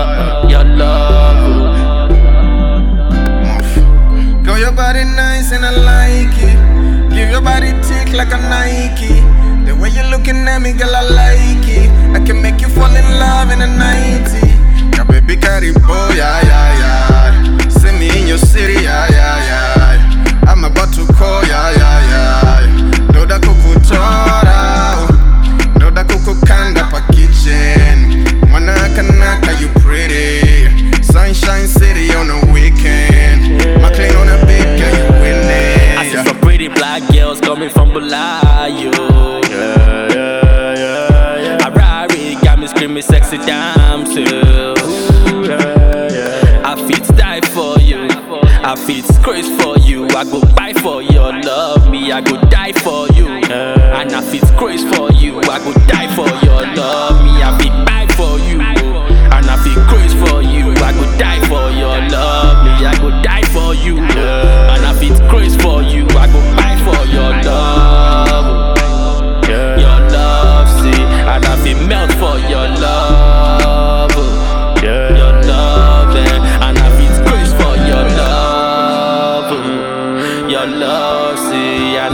love, your love. Girl, your body nice and I like it. Give your body tick like a Nike. The way you're looking at me, girl, I like it. I can make you fall in love in a 90. Your baby got it, boy, craze for you. I go die for your love, me I go die for you. And if it's craze for you, I go die for your love, me I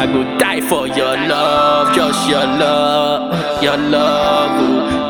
I go die for your love, just your love, your love. Ooh.